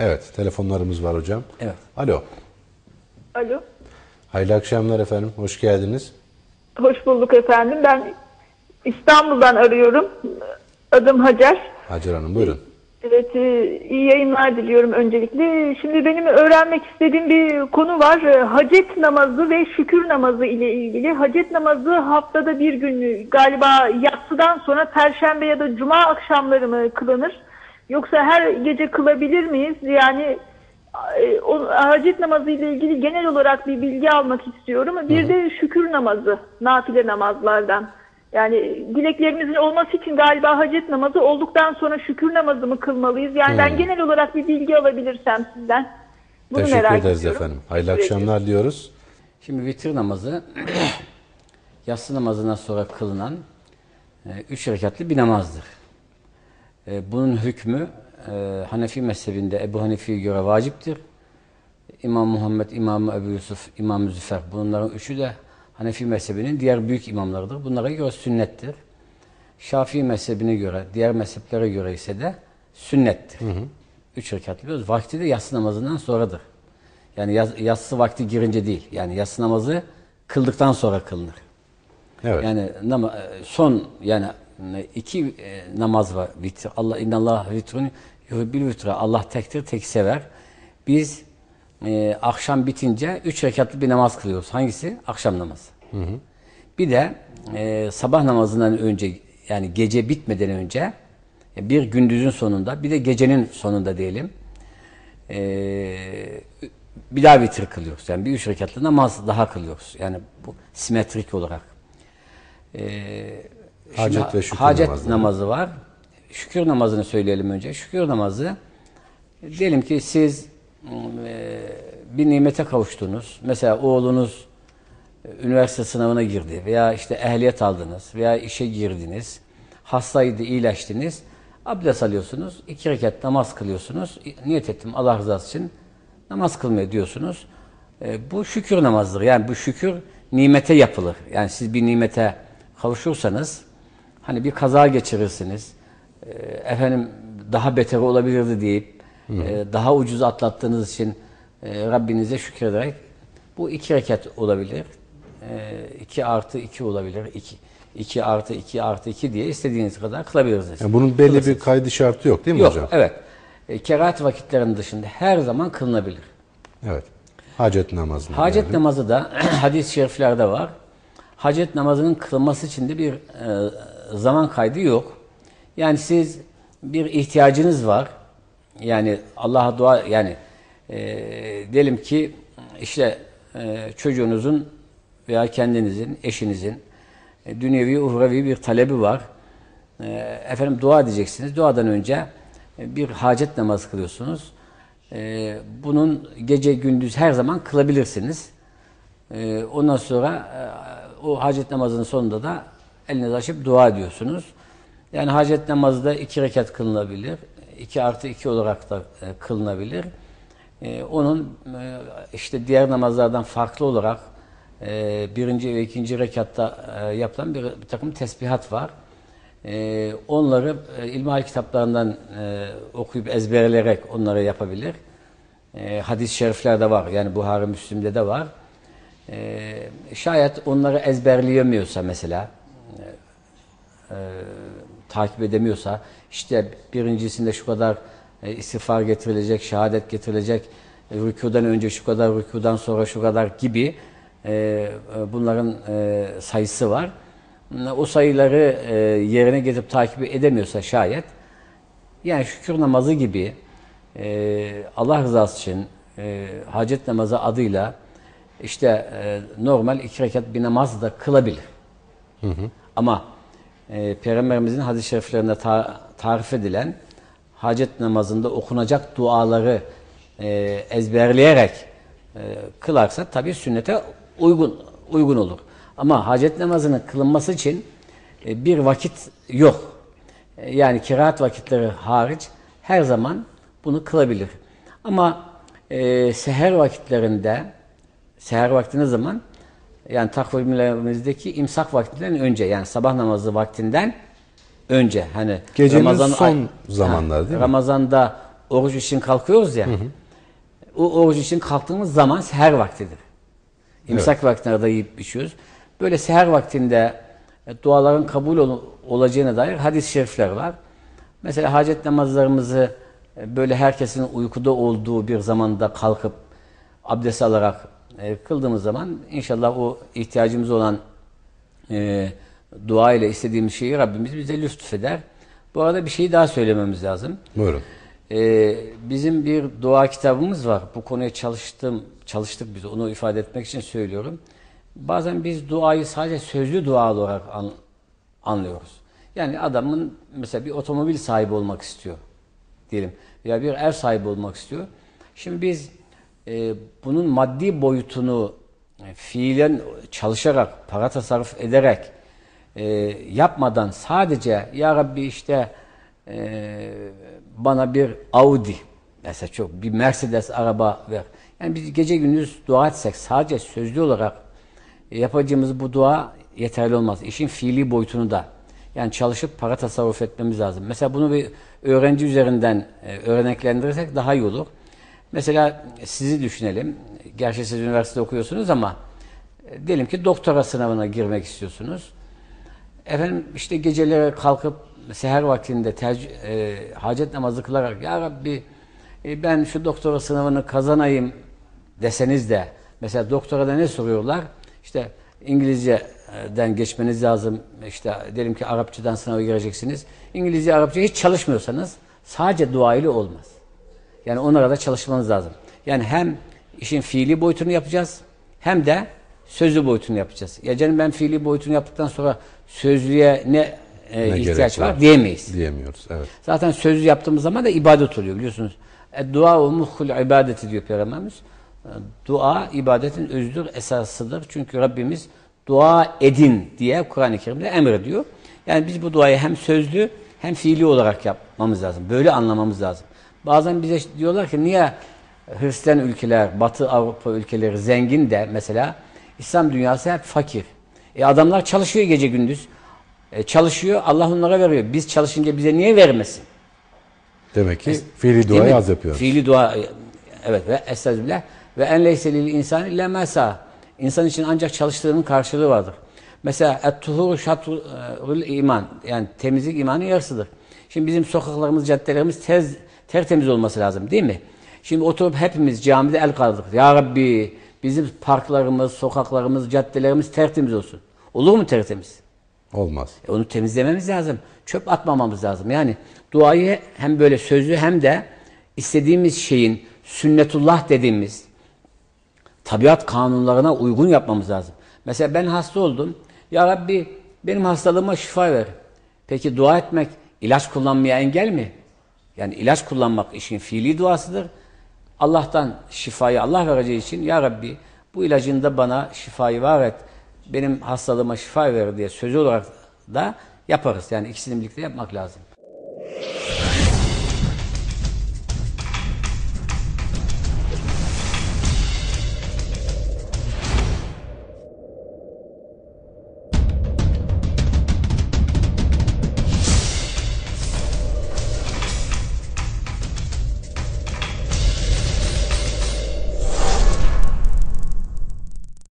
Evet, telefonlarımız var hocam. Evet. Alo. Alo. Hayırlı akşamlar efendim. Hoş geldiniz. Hoş bulduk efendim. Ben İstanbul'dan arıyorum. Adım Hacer. Hacer Hanım buyurun. Evet, e, iyi yayınlar diliyorum öncelikle. Şimdi benim öğrenmek istediğim bir konu var. E, Hacet namazı ve şükür namazı ile ilgili. Hacet namazı haftada bir gün galiba yatsıdan sonra perşembe ya da cuma akşamları mı kılınır? Yoksa her gece kılabilir miyiz? Yani e, o hacet namazı ile ilgili genel olarak bir bilgi almak istiyorum. Bir de şükür namazı, nafile namazlardan. Yani dileklerimizin olması için galiba hacet namazı olduktan sonra şükür namazı mı kılmalıyız? Yani ben genel olarak bir bilgi alabilirsem sizden. Bunu Teşekkür merak ederiz ediyorum. efendim. Hayırlı Teşekkür akşamlar diyoruz. Şimdi vitir namazı yatsı namazından sonra kılınan e, üç rekatlı bir namazdır. E, bunun hükmü e, Hanefi mezhebinde Ebu Hanefi'ye göre vaciptir. İmam Muhammed, İmam Ebu Yusuf, İmam Züfer bunların üçü de Hanefi mezhebinin diğer büyük imamlarıdır. Bunlara göre sünnettir. Şafii mezhebine göre, diğer mezheplere göre ise de sünnettir. Üç rekatlı bir vakti de yatsı namazından sonradır. Yani yas- yatsı vakti girince değil. Yani yatsı namazı kıldıktan sonra kılınır. Evet. Yani e, son yani iki e, namaz var. Vitr. Allah innallah vitrun yuhibbil vitre. Allah tektir, tek sever. Biz e, akşam bitince üç rekatlı bir namaz kılıyoruz. Hangisi? Akşam namazı. Bir de e, sabah namazından önce yani gece bitmeden önce e, bir gündüzün sonunda bir de gecenin sonunda diyelim e, bir daha vitir kılıyoruz. Yani bir üç rekatlı namaz daha kılıyoruz. Yani bu simetrik olarak. E, Hacet şimdi ve şükür hacet namazları. namazı var. Şükür namazını söyleyelim önce. Şükür namazı diyelim ki siz e, bir nimete kavuştunuz. Mesela oğlunuz e, üniversite sınavına girdi veya işte ehliyet aldınız veya işe girdiniz. Hastaydı, iyileştiniz. Abdest alıyorsunuz. iki rekat namaz kılıyorsunuz. Niyet ettim Allah rızası için namaz kılmaya diyorsunuz. E, bu şükür namazıdır. Yani bu şükür nimete yapılır. Yani siz bir nimete kavuşursanız hani bir kaza geçirirsiniz. E, efendim daha beter olabilirdi deyip e, daha ucuz atlattığınız için e, Rabbinize şükrederek bu iki rekat olabilir. E, iki artı iki olabilir. İki, iki artı iki artı iki diye istediğiniz kadar kılabilirsiniz. Yani bunun belli bir kaydı şartı yok değil mi Yok, hocam? evet. E, kerahat vakitlerinin dışında her zaman kılınabilir. Evet. Hacet namazına. Hacet yani. namazı da hadis-i şeriflerde var. Hacet namazının kılınması için de bir e, zaman kaydı yok. Yani siz bir ihtiyacınız var. Yani Allah'a dua yani e, diyelim ki işte e, çocuğunuzun veya kendinizin, eşinizin e, dünyevi, uhrevi bir talebi var. E, efendim dua edeceksiniz. Duadan önce e, bir hacet namazı kılıyorsunuz. E, bunun gece gündüz her zaman kılabilirsiniz. E, ondan sonra e, o hacet namazının sonunda da elinizi açıp dua ediyorsunuz. Yani hacet namazı da iki rekat kılınabilir. iki artı iki olarak da e, kılınabilir. E, onun e, işte diğer namazlardan farklı olarak birinci ve ikinci rekatta yapılan bir, bir takım tesbihat var. Onları e, ilmihal kitaplarından okuyup ezberleyerek onları yapabilir. Hadis-i şeriflerde var. Yani Buhari Müslim'de de var. Şayet onları ezberleyemiyorsa mesela e, takip edemiyorsa işte birincisinde şu kadar e, istiğfar getirilecek, şehadet getirilecek, e, rükudan önce şu kadar, rükudan sonra şu kadar gibi e, e, bunların e, sayısı var. O sayıları e, yerine getirip takip edemiyorsa şayet yani şükür namazı gibi e, Allah rızası için e, hacet namazı adıyla işte e, normal iki rekat bir namaz da kılabilir. Ama e, Peygamberimizin hadis-i şeriflerinde ta- tarif edilen hacet namazında okunacak duaları e, ezberleyerek e, kılarsa tabii sünnete uygun uygun olur. Ama hacet namazının kılınması için e, bir vakit yok. E, yani kiraat vakitleri hariç her zaman bunu kılabilir. Ama e, seher vakitlerinde seher vakti ne zaman? Yani takvimlerimizdeki imsak vaktinden önce yani sabah namazı vaktinden önce hani Gecenin son zamanları değil mi? Ramazan'da oruç için kalkıyoruz ya. O oruç için kalktığımız zaman seher vaktidir. İmsak vaktine da yiyip içiyoruz. Böyle seher vaktinde e, duaların kabul ol- olacağına dair hadis-i şerifler var. Mesela hacet namazlarımızı e, böyle herkesin uykuda olduğu bir zamanda kalkıp abdest alarak e, kıldığımız zaman inşallah o ihtiyacımız olan e, dua ile istediğimiz şeyi Rabbimiz bize lütfeder. Bu arada bir şey daha söylememiz lazım. Buyurun. Ee, bizim bir dua kitabımız var. Bu konuya çalıştım, çalıştık biz. Onu ifade etmek için söylüyorum. Bazen biz duayı sadece sözlü dua olarak an- anlıyoruz. Yani adamın mesela bir otomobil sahibi olmak istiyor diyelim veya bir ev sahibi olmak istiyor. Şimdi biz e, bunun maddi boyutunu e, fiilen çalışarak, para tasarruf ederek e, yapmadan sadece ya Rabbi işte e, bana bir Audi mesela çok bir Mercedes araba ver. Yani biz gece gündüz dua etsek sadece sözlü olarak e, yapacağımız bu dua yeterli olmaz. İşin fiili boyutunu da yani çalışıp para tasarruf etmemiz lazım. Mesela bunu bir öğrenci üzerinden e, örneklendirirsek daha iyi olur. Mesela sizi düşünelim. Gerçi siz üniversite okuyorsunuz ama e, diyelim ki doktora sınavına girmek istiyorsunuz. Efendim işte geceleri kalkıp seher vaktinde e, hacet namazı kılarak Ya Rabbi e, ben şu doktora sınavını kazanayım deseniz de mesela doktora da ne soruyorlar? İşte İngilizceden geçmeniz lazım. İşte diyelim ki Arapçadan sınava gireceksiniz. İngilizce, Arapça hiç çalışmıyorsanız sadece dua ile olmaz. Yani onlara da çalışmanız lazım. Yani hem işin fiili boyutunu yapacağız hem de sözlü boyutunu yapacağız. Ya canım ben fiili boyutunu yaptıktan sonra sözlüye ne, e, Ne ihtiyaç var diyemeyiz. Diyemiyoruz. Evet. Zaten sözlü yaptığımız zaman da ibadet oluyor biliyorsunuz. Dua o muhkul ibadeti diyor Peygamberimiz. Dua ibadetin özüdür, esasıdır. Çünkü Rabbimiz dua edin diye Kur'an-ı Kerim'de emrediyor. Yani biz bu duayı hem sözlü hem fiili olarak yapmamız lazım. Böyle anlamamız lazım. Bazen bize diyorlar ki niye Hristiyan ülkeler, Batı Avrupa ülkeleri zengin de mesela İslam dünyası hep fakir. E adamlar çalışıyor gece gündüz. E çalışıyor, Allah onlara veriyor. Biz çalışınca bize niye vermesin? Demek ki fiili Değil duayı az yapıyoruz. Fiili dua evet ve estağfirullah ve en leyse lil insan illa mesa. İnsan için ancak çalıştığının karşılığı vardır. Mesela et-tuhuru şatrul iman yani temizlik imanın yarısıdır. Şimdi bizim sokaklarımız, caddelerimiz tez, tertemiz olması lazım değil mi? Şimdi oturup hepimiz camide el kaldırdık. Ya Rabbi bizim parklarımız, sokaklarımız, caddelerimiz tertemiz olsun. Olur mu tertemiz? Olmaz. E onu temizlememiz lazım. Çöp atmamamız lazım. Yani duayı hem böyle sözlü hem de istediğimiz şeyin sünnetullah dediğimiz tabiat kanunlarına uygun yapmamız lazım. Mesela ben hasta oldum. Ya Rabbi benim hastalığıma şifa ver. Peki dua etmek ilaç kullanmaya engel mi? Yani ilaç kullanmak işin fiili duasıdır. Allah'tan şifayı Allah vereceği için Ya Rabbi bu ilacında bana şifayı var et. Benim hastalığıma şifa ver diye sözü olarak da yaparız. Yani ikisini birlikte yapmak lazım.